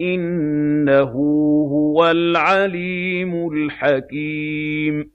إِنَّهُ هُوَ الْعَلِيمُ الْحَكِيمُ.